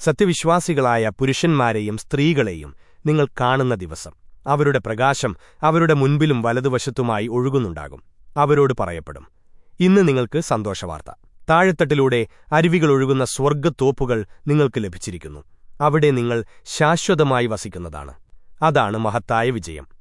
സത്യവിശ്വാസികളായ പുരുഷന്മാരെയും സ്ത്രീകളെയും നിങ്ങൾ കാണുന്ന ദിവസം. അവരുടെ പ്രകാശം അവരുടെ മുൻപിലും വലതുവശത്തുമായി ഒഴുകുന്നുണ്ടാകും. അവരോട് പറയപ്പെടും ഇന്ന് നിങ്ങൾക്ക് സന്തോഷവാർത്ത. താഴെത്തട്ടിലൂടെ അരുവികളൊഴുകുന്ന സ്വർഗത്തോപ്പുകൾ നിങ്ങൾക്ക് ലഭിച്ചിരിക്കുന്നു. അവിടെ നിങ്ങൾ ശാശ്വതമായി വസിക്കുന്നതാണ്. അതാണ് മഹത്തായ വിജയം.